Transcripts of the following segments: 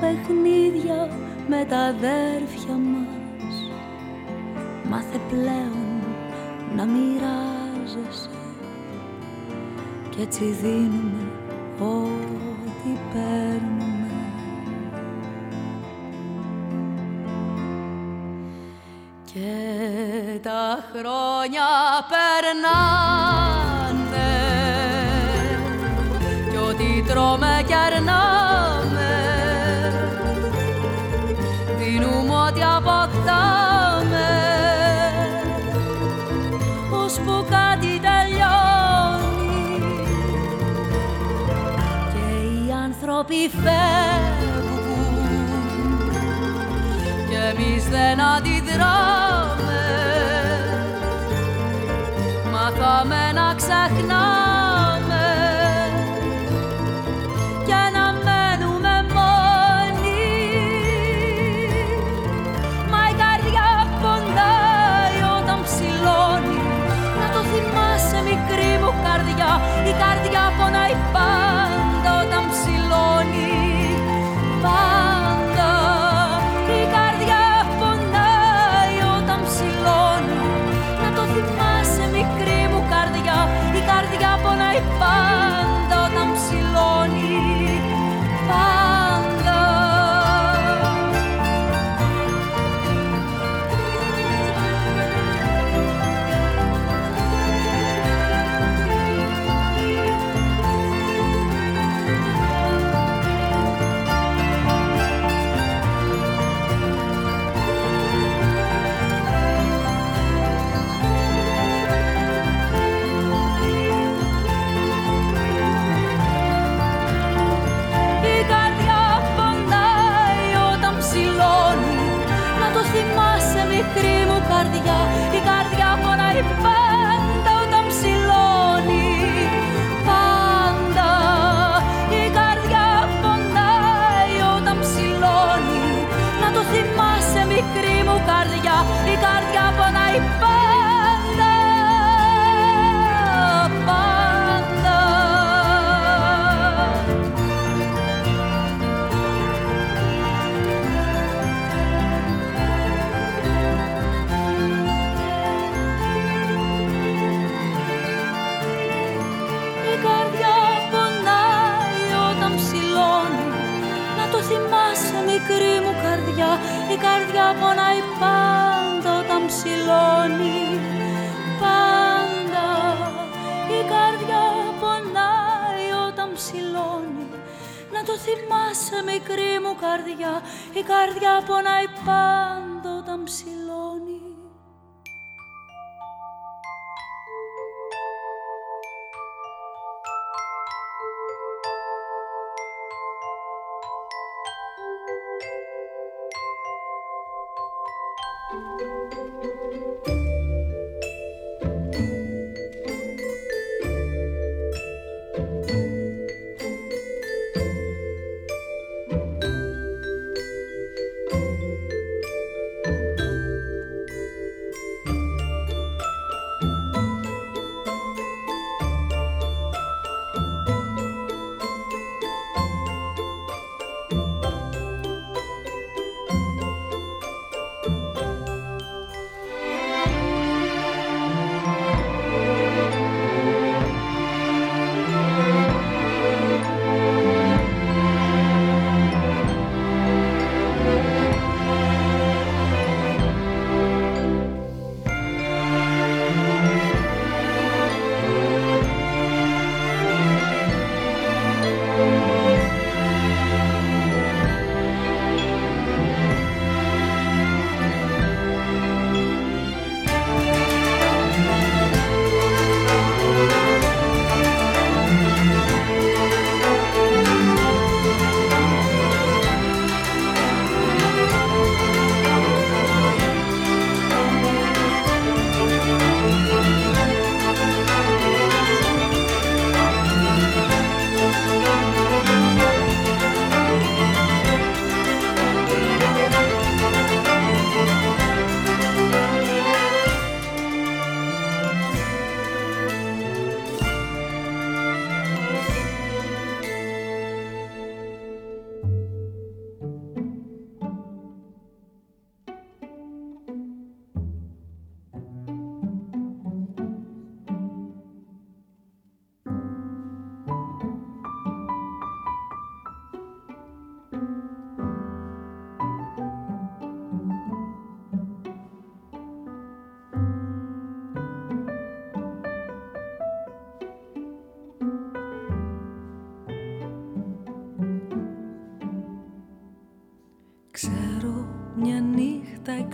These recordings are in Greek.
παιχνίδια με τα αδέρφια μας. Μάθε πλέον να μοιράζεσαι και έτσι δίνουμε ό,τι παίρνουμε. Και τα χρόνια περνά άνθρωποι φεύγουν και εμείς δεν αντιδράμε. Μάθαμε να ξεχνάμε μικρή μου καρδιά, η καρδιά πονά πληγώνει πάντα. Η καρδιά πονάει όταν ψηλώνει. Να το θυμάσαι μικρή μου καρδιά. Η καρδιά πονάει πάντα όταν ψηλώνει.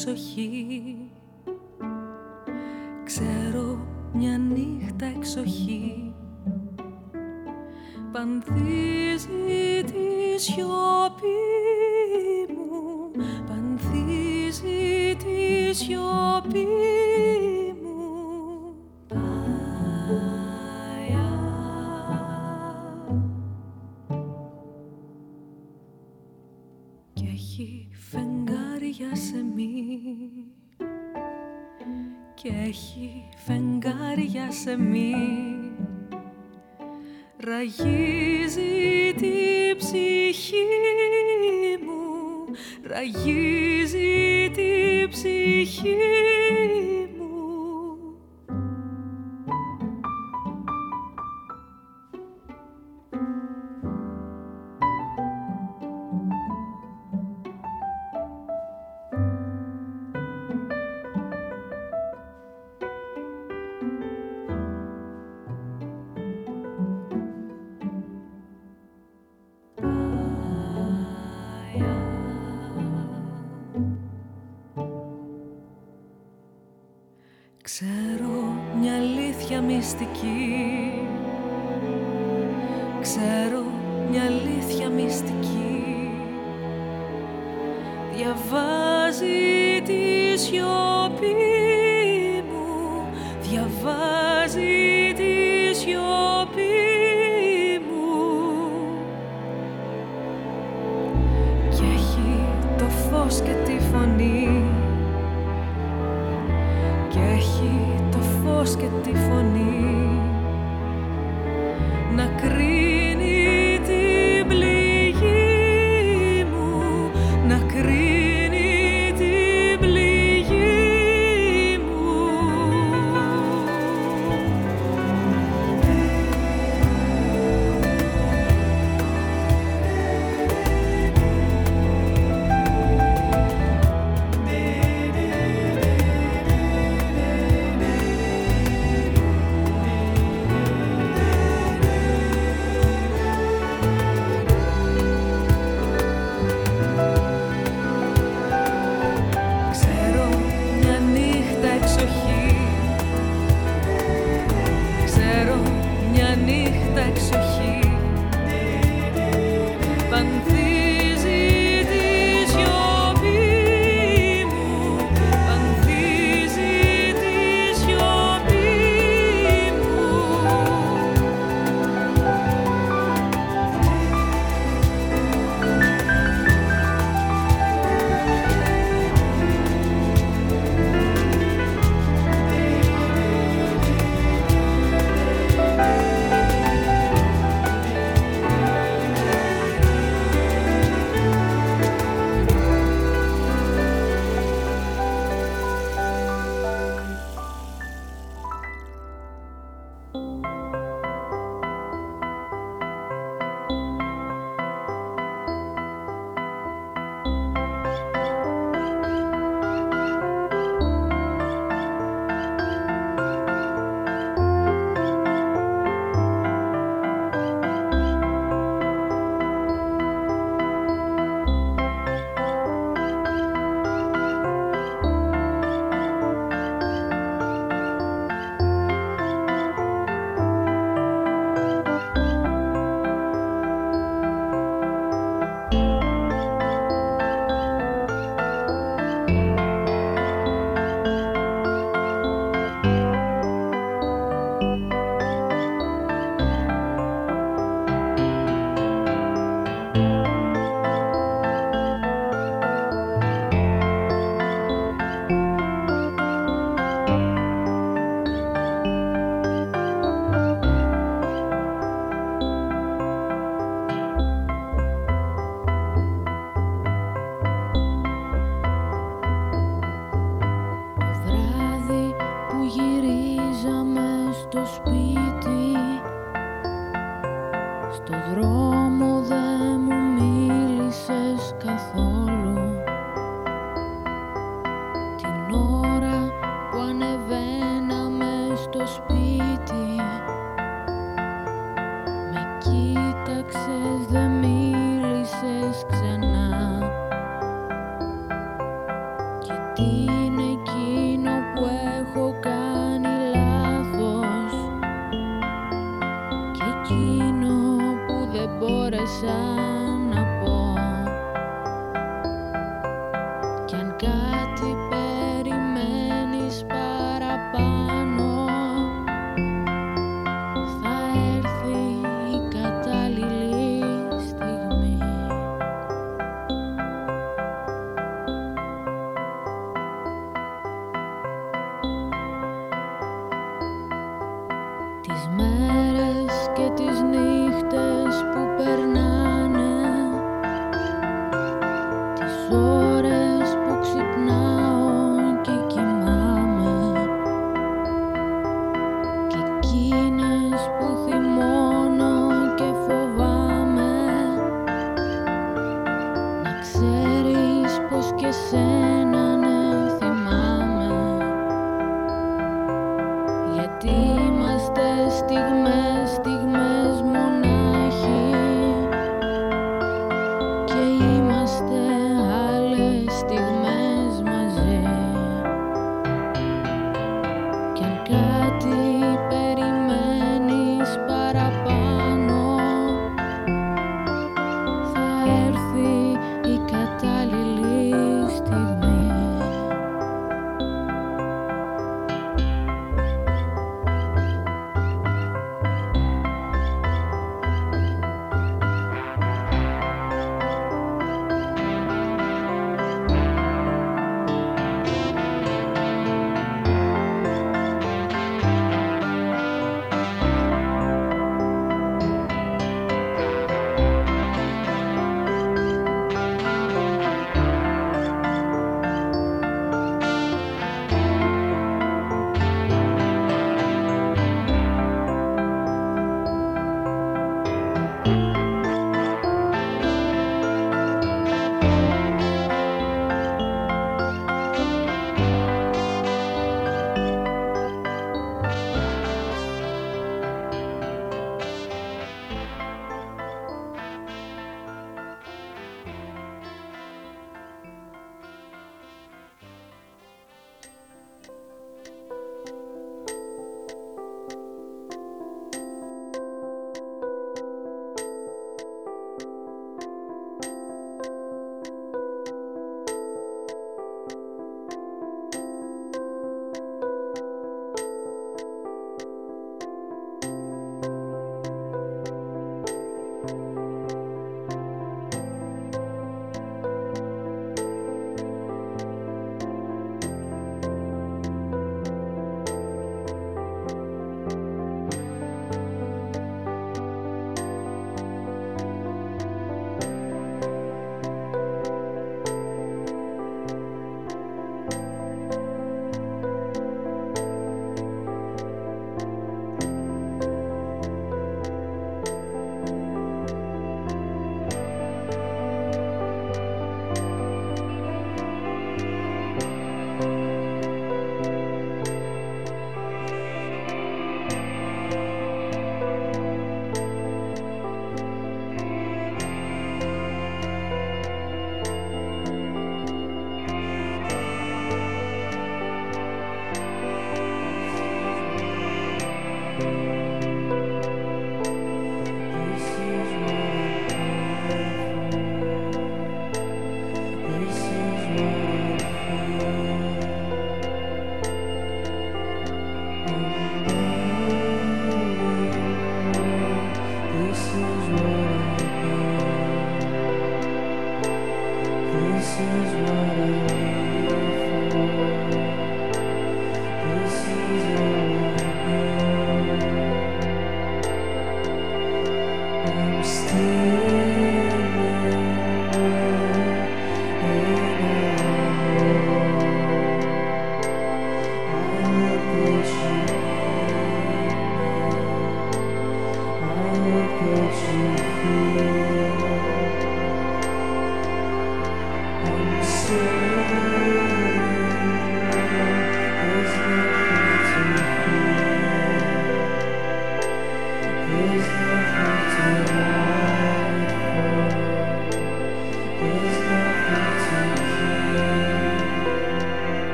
Νύχτα εξοχή. Ξέρω μια νύχτα εξοχή. Πανθίζει τη σιωπή μου Πανθίζει τη σιωπή σε μη. Ραγίζει τη ψυχή μου ραγίζει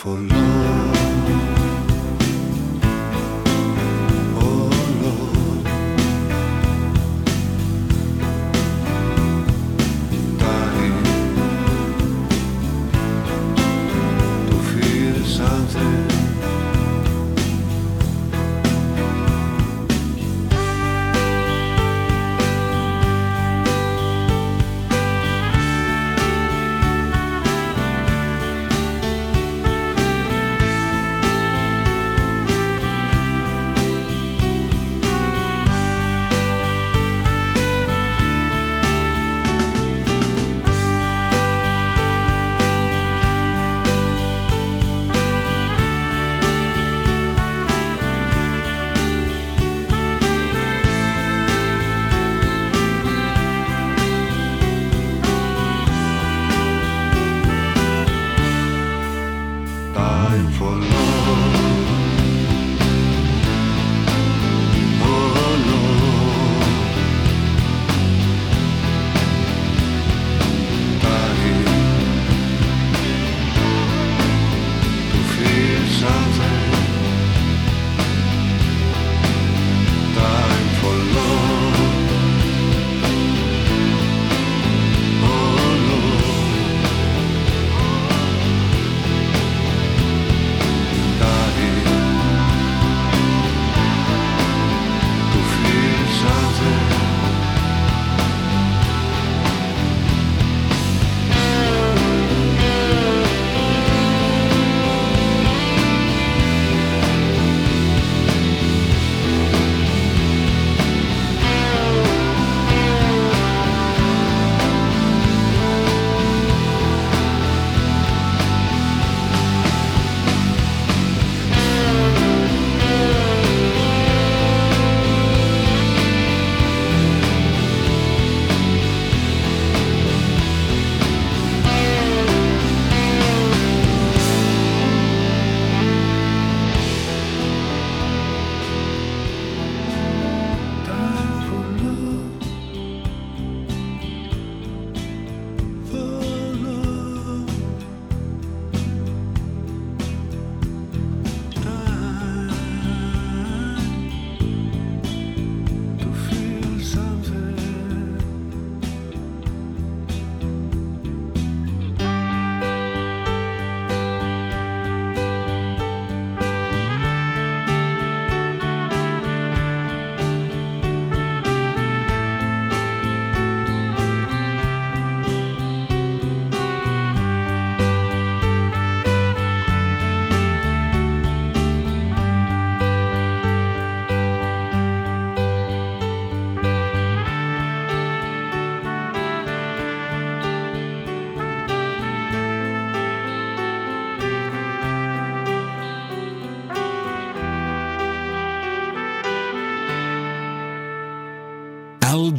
for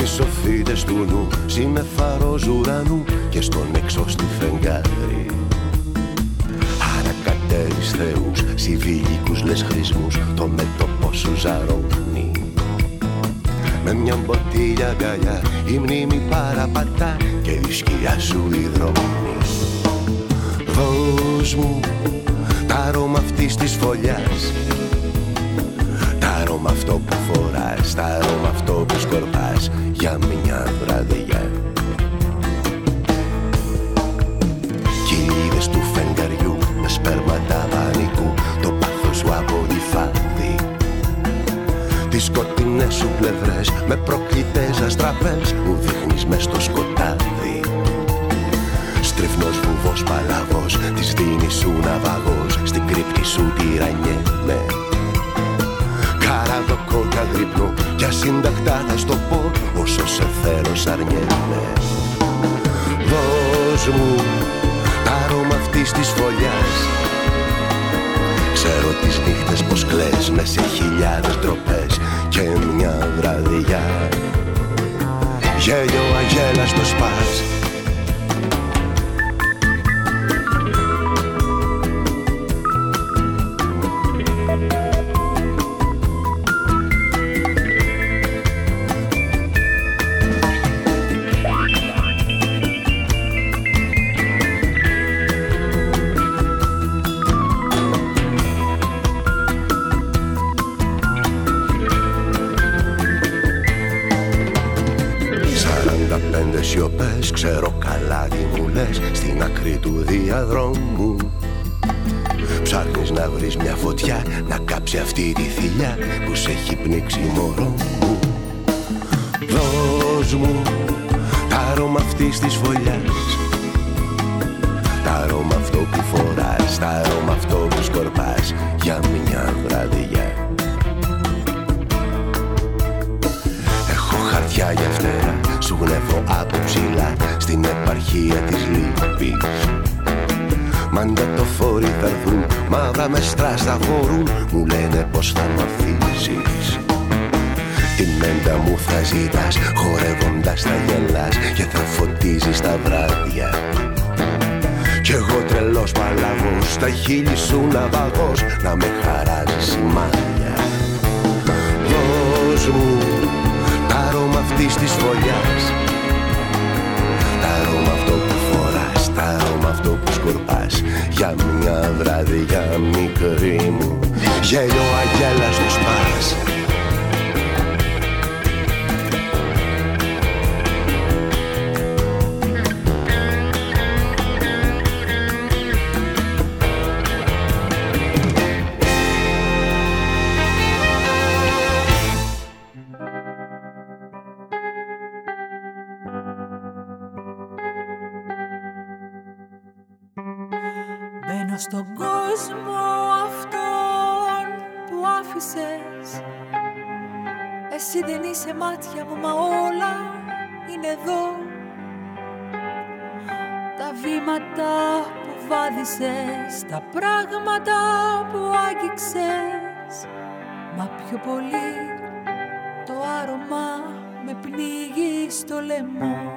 στι σοφίτες του νου Συνεφαρός ουρανού και στον έξω στη φεγγάρι. Ανακατέρεις θεούς, Το μέτωπο σου ζαρώνει. Με μια μποτίλια αγκαλιά η μνήμη παραπατά Και η σκιά σου υδρώνει. Δώσ' μου τα αρώμα φωλιάς με αυτό που φοράς Ταρό με αυτό που σκορπάς Για μια βραδιά. Κοιλίδες του φεγγαριού Με σπέρματα πανικού Το πάθος σου αποδηφάδει Τις σκοτεινές σου πλευρές Με προκλητές αστραπές Που δείχνεις μες στο σκοτάδι. Στριφνός βουβός παλαβός Της δίνεις σου ναυαγός Στην κρύπτη σου τυραννιέμαι το κοκαδρυπνό Κι ασύντακτα θα στο πω όσο σε θέλω σ' αρνιέμαι. Δώσ' μου άρωμα αυτής της φωλιάς. Ξέρω τις νύχτες πως κλαις με σε χιλιάδες τροπές και μια βραδιά. Γέλιο αγέλα στο σπάς. πνίξει μόνο bikini sul lavabo. στον κόσμο αυτόν που άφησες. Εσύ δεν είσαι μάτια μου μα όλα είναι εδώ. Τα βήματα που βάδισες τα πράγματα που άγγιξες. Μα πιο πολύ το άρωμα με πνίγει στο λαιμό.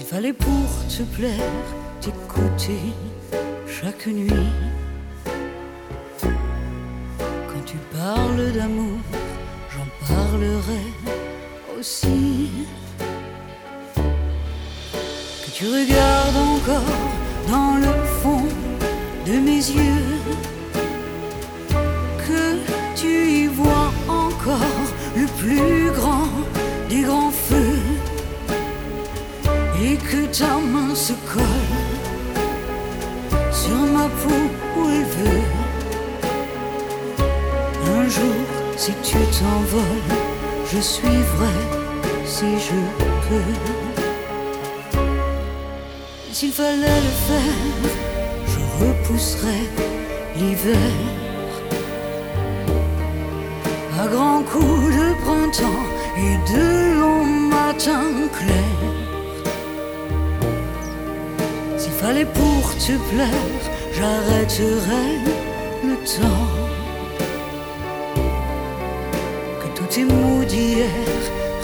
Il fallait pour te plaire t'écouter chaque nuit. Quand tu parles d'amour, j'en parlerai aussi. Que tu regardes encore dans le fond de mes yeux, que tu y vois encore le plus ses main se collent sur ma peau où elle veut. Un jour, si tu t'envoles, je suivrai si je peux. S'il fallait le faire, je repousserai l'hiver. À grands coups de printemps et de longs matins clairs. Fallait pour te plaire, j'arrêterais le temps. Que tous tes mots d'hier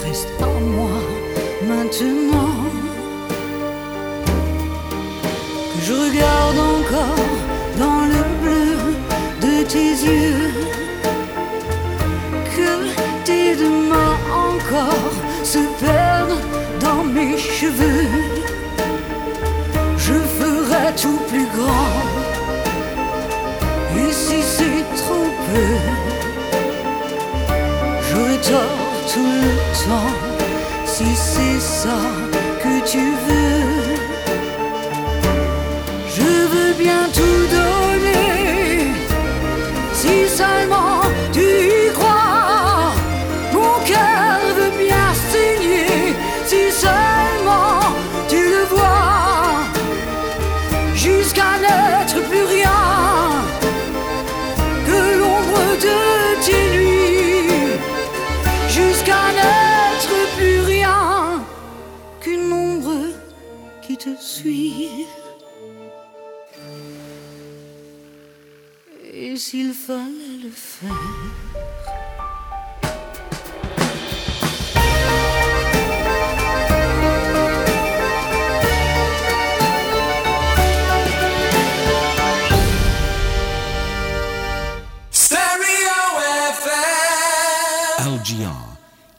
restent en moi maintenant. Que je regarde encore dans le bleu de tes yeux. Que tes deux mains encore se perdent dans mes cheveux. Tout plus grand. Et si c'est trop peu, j'aurai tort tout le temps. Si c'est ça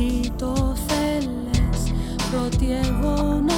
Εσύ το θέλες Πρώτη εγώ να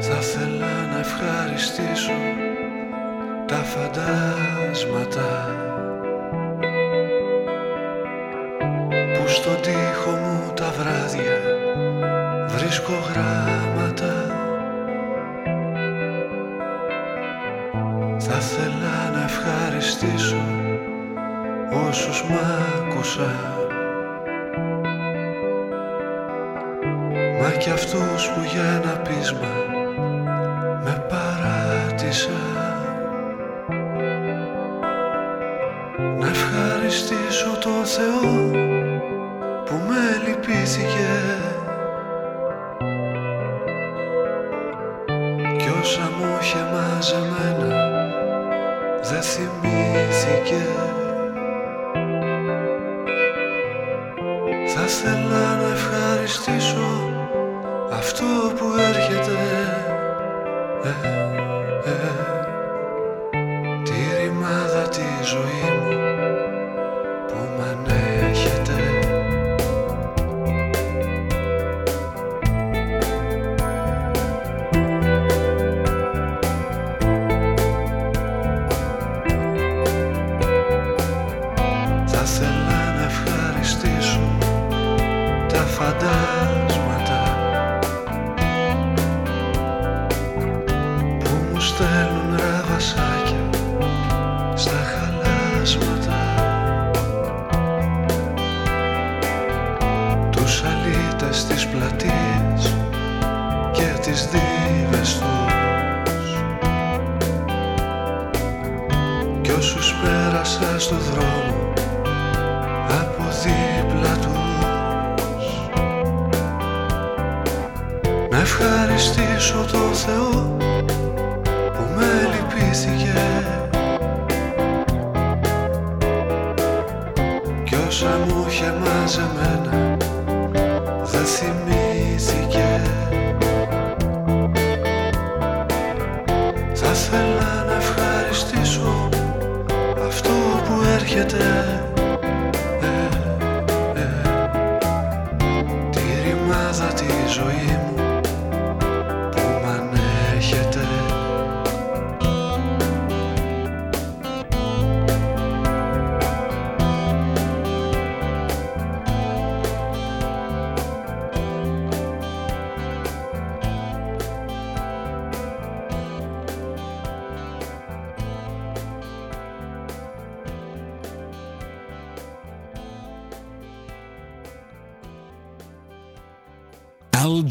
Θα θέλα να ευχαριστήσω τα φαντάσματα. Τις πλατείες και τις δίβες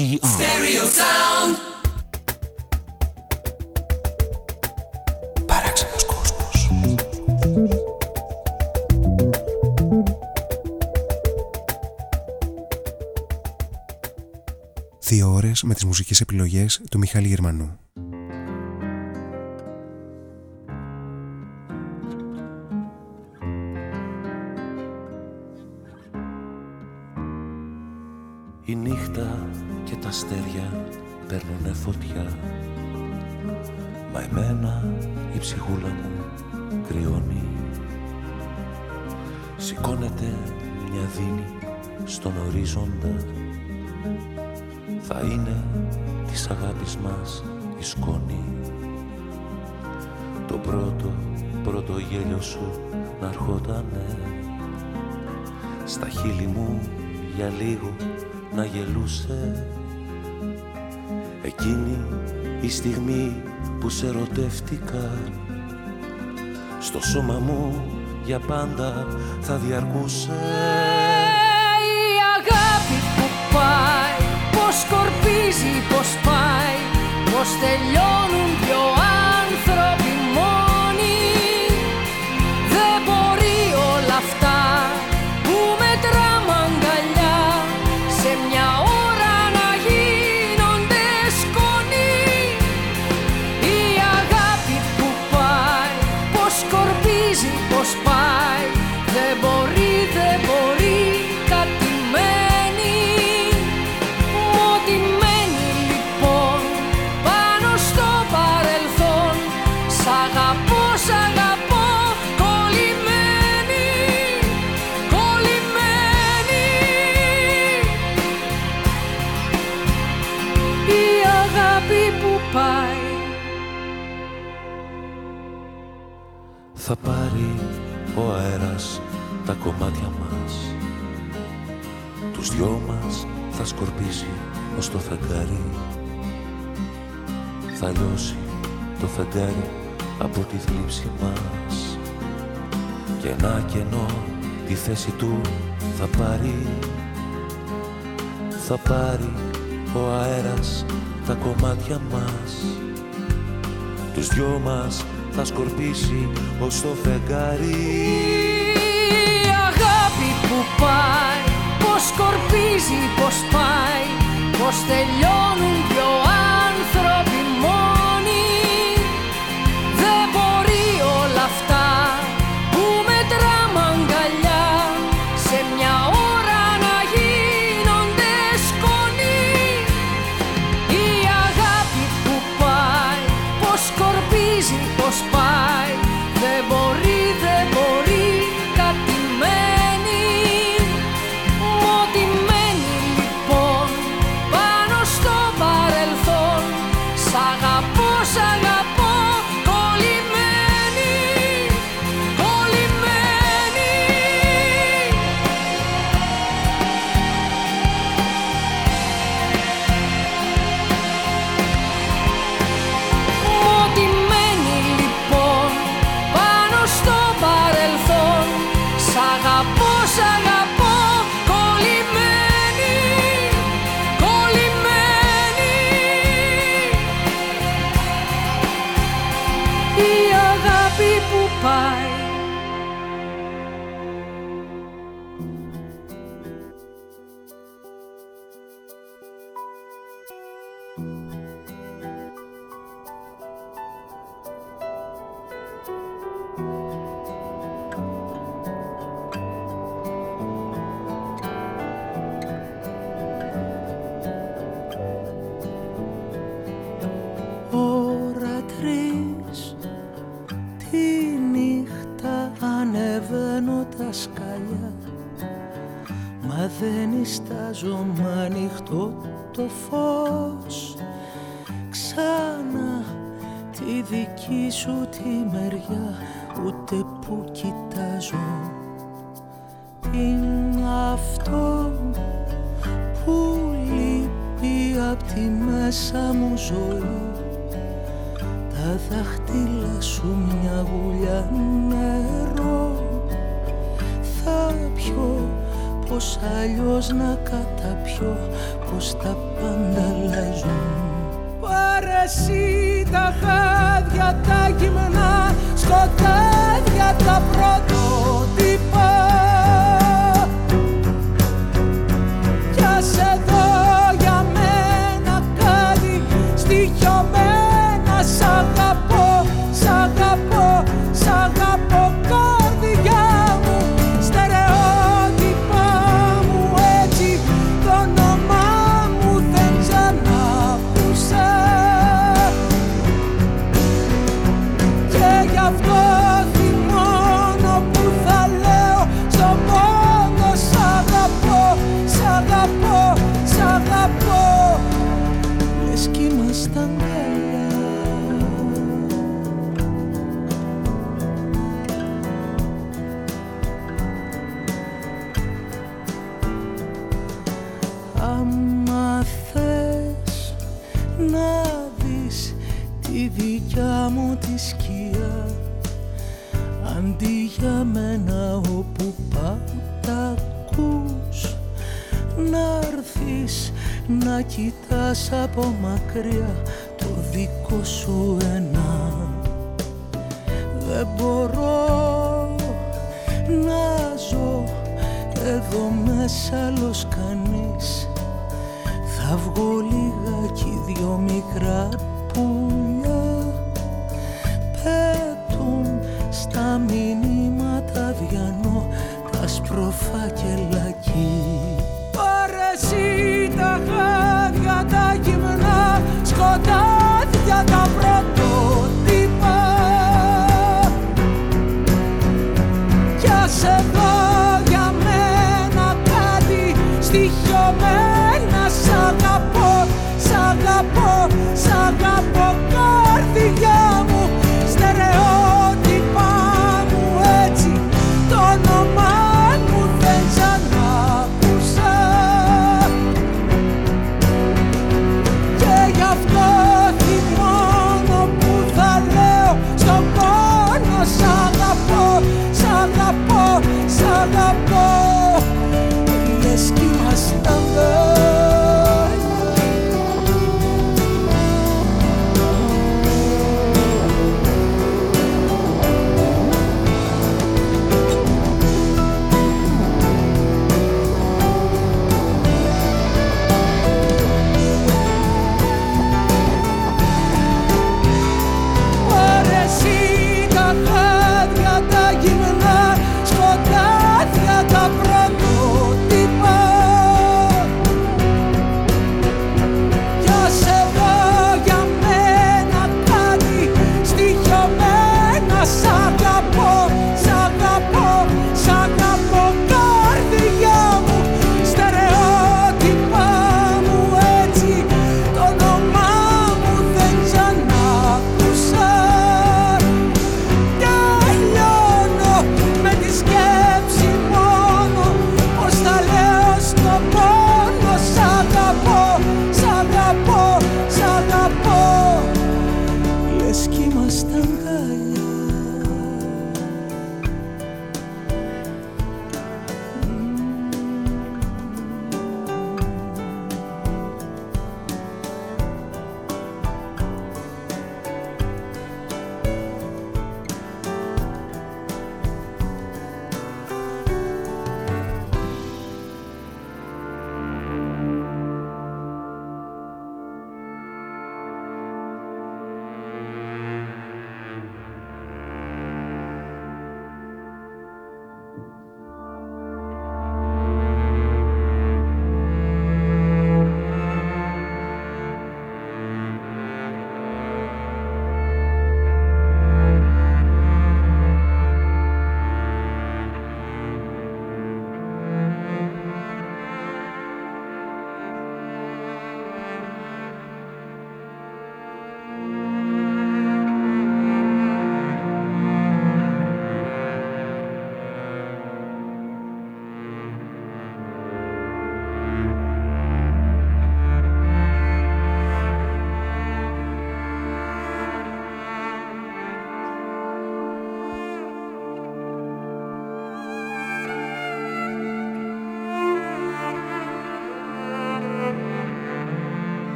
LGR. Stereo sound. Παράξενος κόσμος. Δύο ώρες με τις μουσικές επιλογές του Μιχάλη Γερμανού και τα αστέρια παίρνουνε φωτιά. Μα εμένα η ψυχούλα μου κρυώνει. Σηκώνεται μια δίνη στον ορίζοντα. Θα είναι της αγάπης μας η σκόνη. Το πρώτο, πρώτο γέλιο σου να αρχότανε Στα χείλη μου για λίγο να γελούσε σε ερωτεύτηκα. Στο σώμα μου για πάντα θα διαρκούσε. Η αγάπη που πάει Πως σκορπίζει, πως πάει Πως τελειώνουν Θα λιώσει το φεγγάρι από τη θλίψη μας. Και ένα κενό τη θέση του θα πάρει. Θα πάρει ο αέρας τα κομμάτια μας. Τους δυο μας θα σκορπίσει ως το φεγγάρι. Η αγάπη που πάει Πως σκορπίζει, πως πάει Πως τελειώνουν δυο τότε που κοιτάζω. Είναι αυτό που λείπει από τη μέσα μου ζωή. Τα δάχτυλα σου μια γουλιά νερό. Θα πιω πως αλλιώς να καταπιώ πως τα πάντα αλλάζουν. Πάρε εσύ τα χάδια τα γυμνά σκοτάδια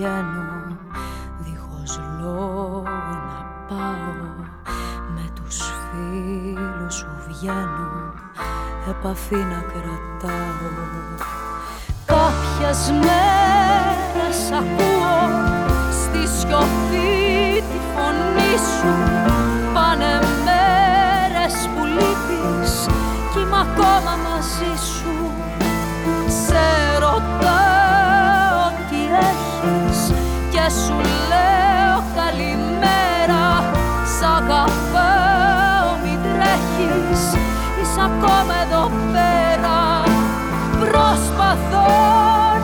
πηγαίνω δίχως λόγο να πάω. Με τους φίλους σου βγαίνω επαφή να κρατάω. Κάποιες μέρες ακούω στη σιωπή τη φωνή σου. Πάνε μέρες που λείπεις κι είμαι ακόμα μαζί σου σου λέω καλημέρα. Σ' αγαπάω μην τρέχεις είσαι ακόμα εδώ πέρα. Προσπαθώ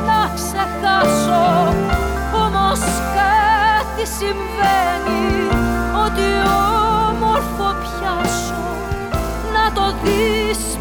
να ξεχάσω Όμως κάτι συμβαίνει. Ότι όμορφο πιάσω Να το δεις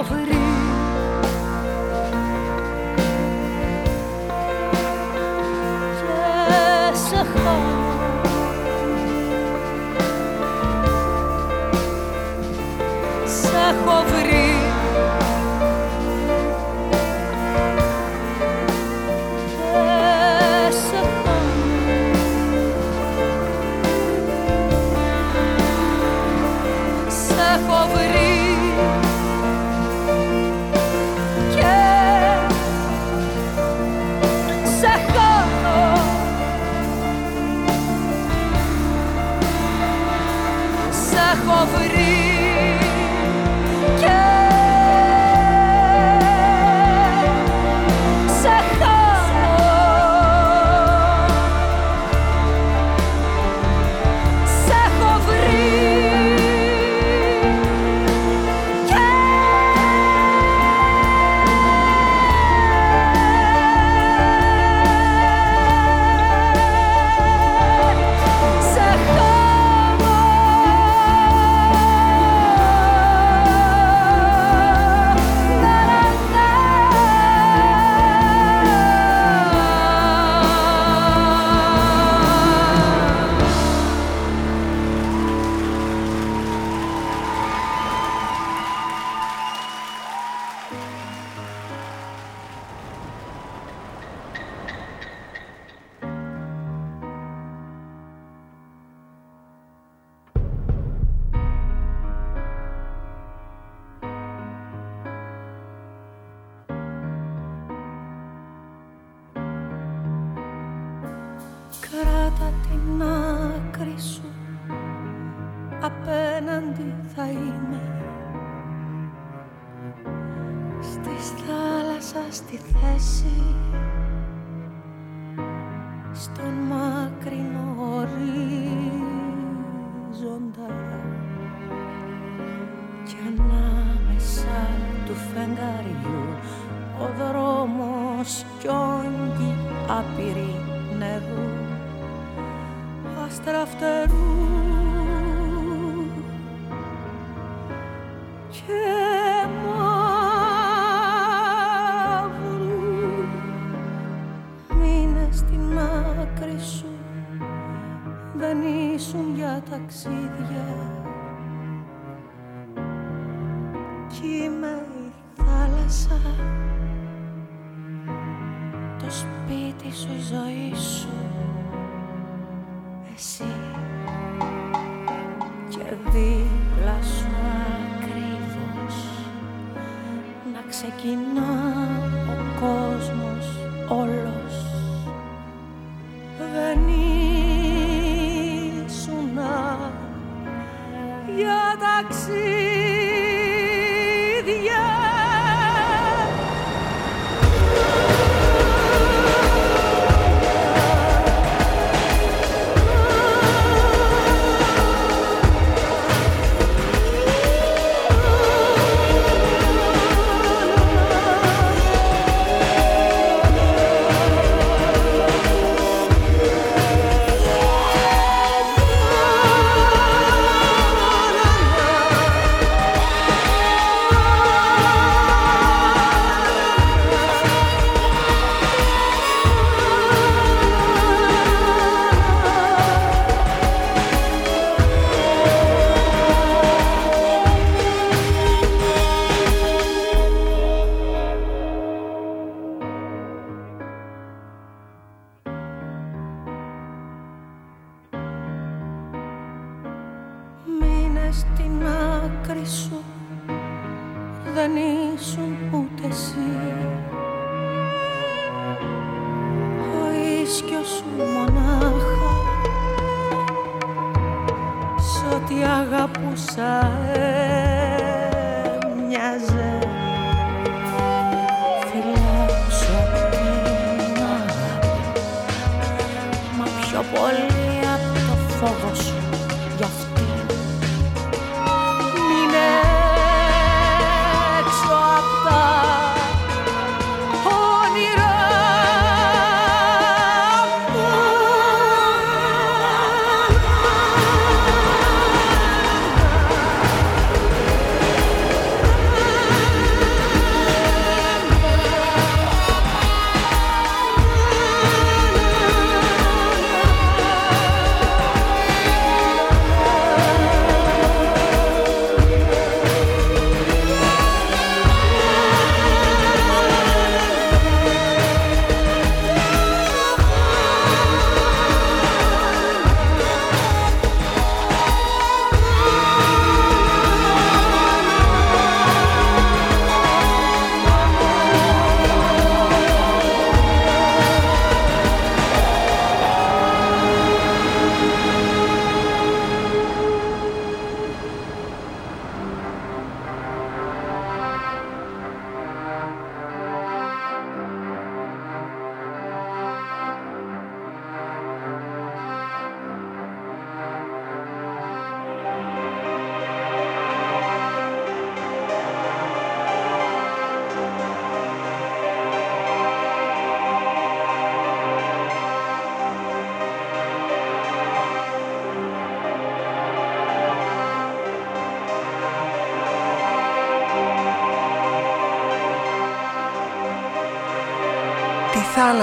έχω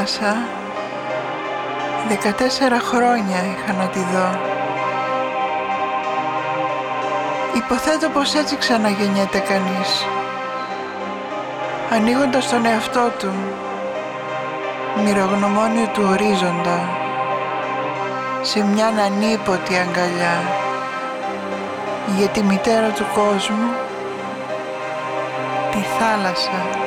θάλασσα 14 χρόνια είχα να τη δω. Υποθέτω πως έτσι ξαναγεννιέται κανείς. Ανοίγοντας τον εαυτό του, μυρογνωμόνιο του ορίζοντα, σε μια ανίποτη αγκαλιά για τη μητέρα του κόσμου, τη θάλασσα.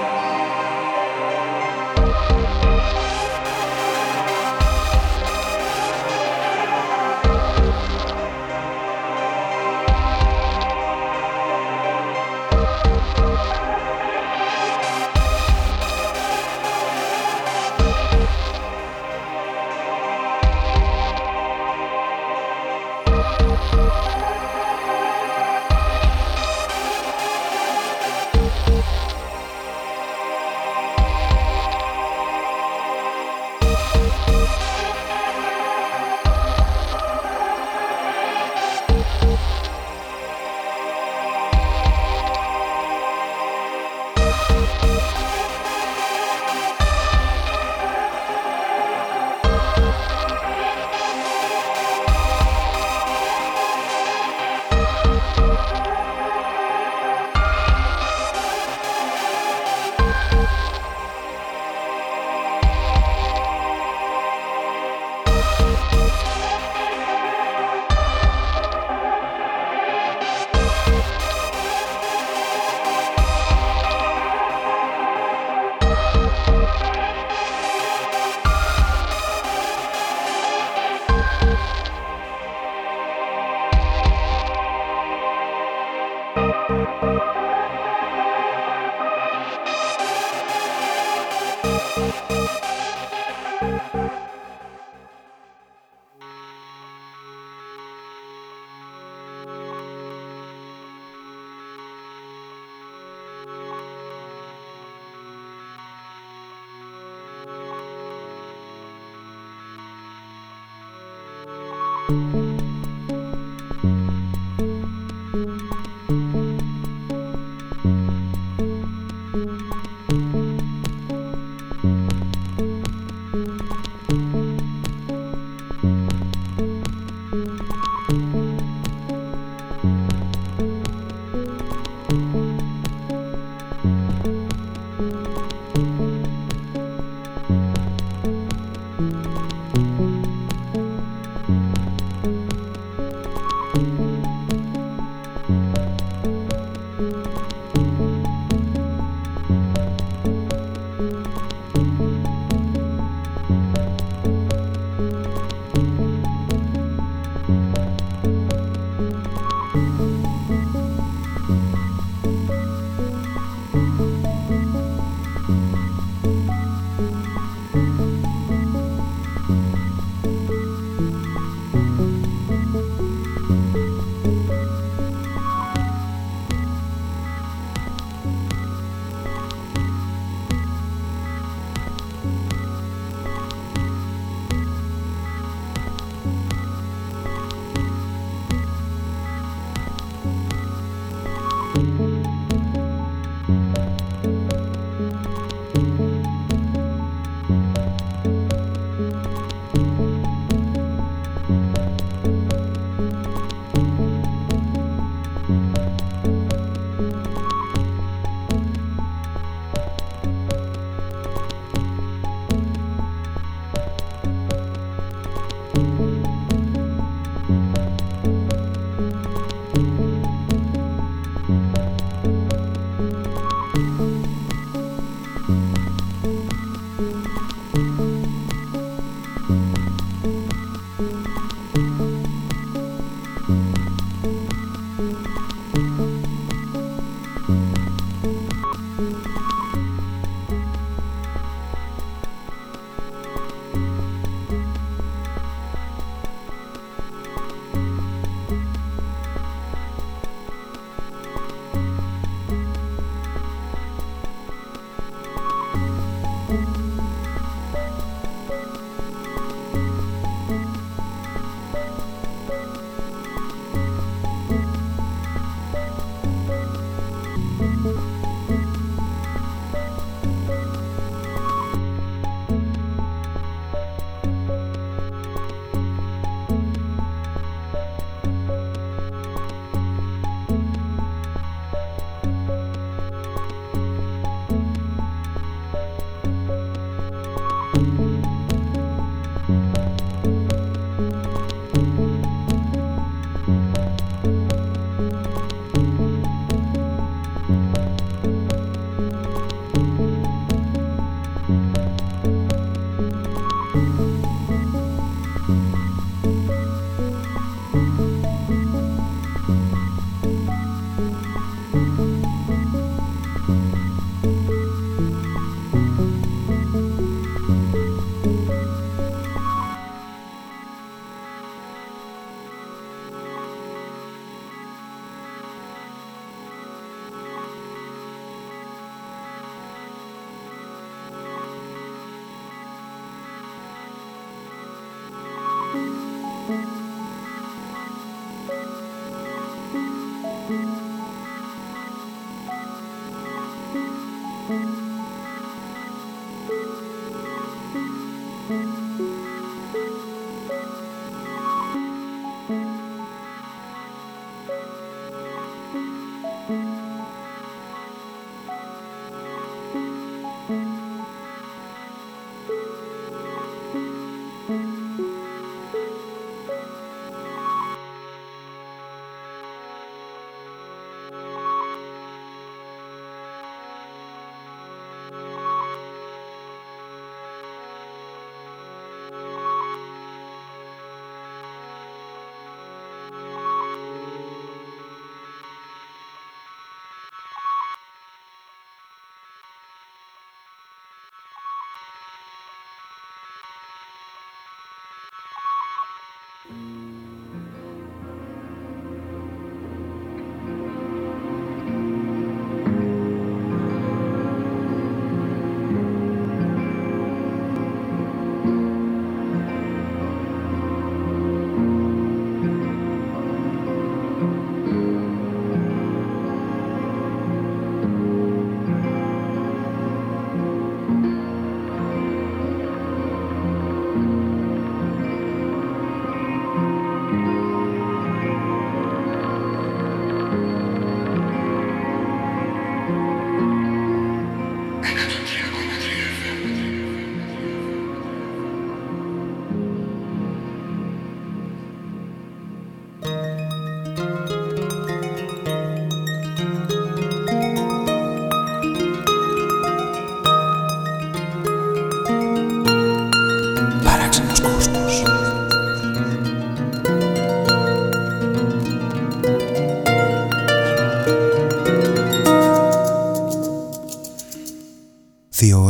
thank you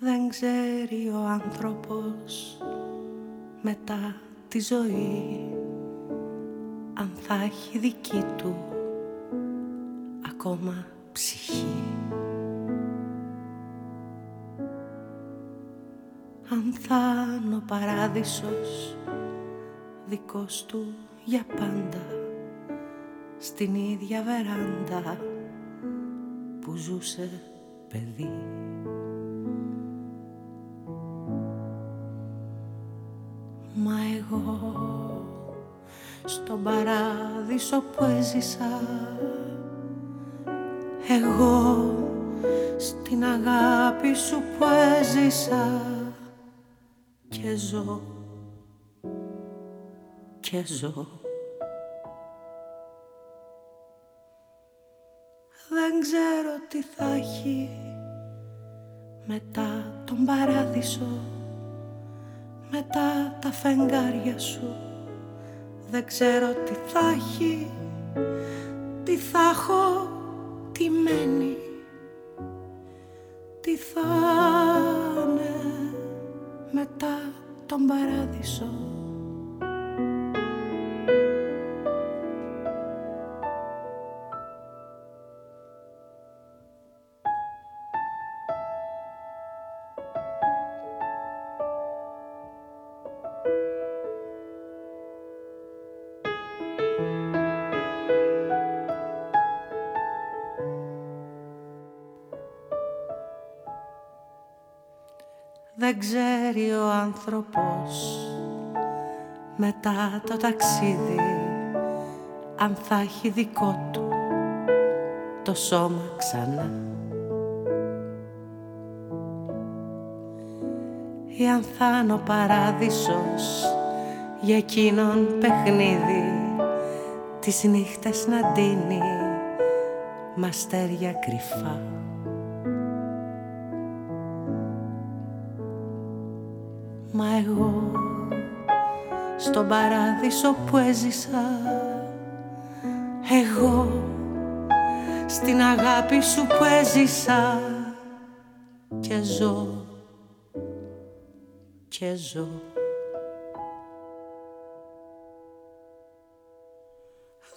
Δεν ξέρει ο άνθρωπος μετά τη ζωή αν θα έχει δική του ακόμα ψυχή. Αν θα είναι ο παράδεισος δικός του για πάντα στην ίδια βεράντα που ζούσε παιδί. Μα εγώ στον παράδεισο που έζησα εγώ στην αγάπη σου που έζησα και ζω και ζω. Δεν ξέρω τι θα έχει μετά τον παράδεισο μετά τα φεγγάρια σου. Δεν ξέρω τι θα έχει τι θα έχω τι μένει τι θα είναι μετά τον παράδεισο Δεν ξέρει ο άνθρωπος. Μετά το ταξίδι αν θα έχει δικό του το σώμα ξανά. Ή αν θα είναι ο παράδεισος για εκείνον παιχνίδι τις νύχτες να ντύνει μαστέρια κρυφά Μα εγώ στον παράδεισο που έζησα Εγώ στην αγάπη σου που έζησα Και ζω και ζω.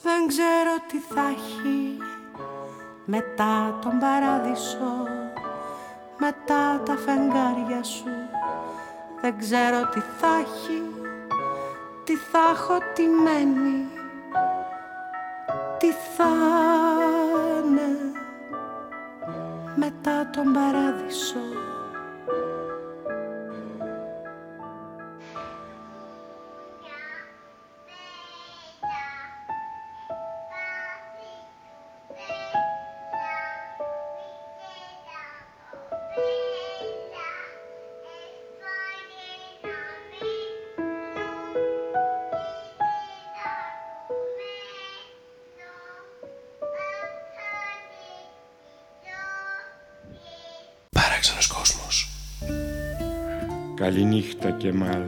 Δεν ξέρω τι θα έχει μετά τον παράδεισο μετά τα φεγγάρια σου δεν ξέρω τι θα έχει, τι θα έχω, τι μένει, τι θα είναι μετά τον παράδεισο. Καληνύχτα και μάλ.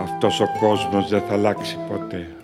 Αυτός ο κόσμος δεν θα αλλάξει ποτέ.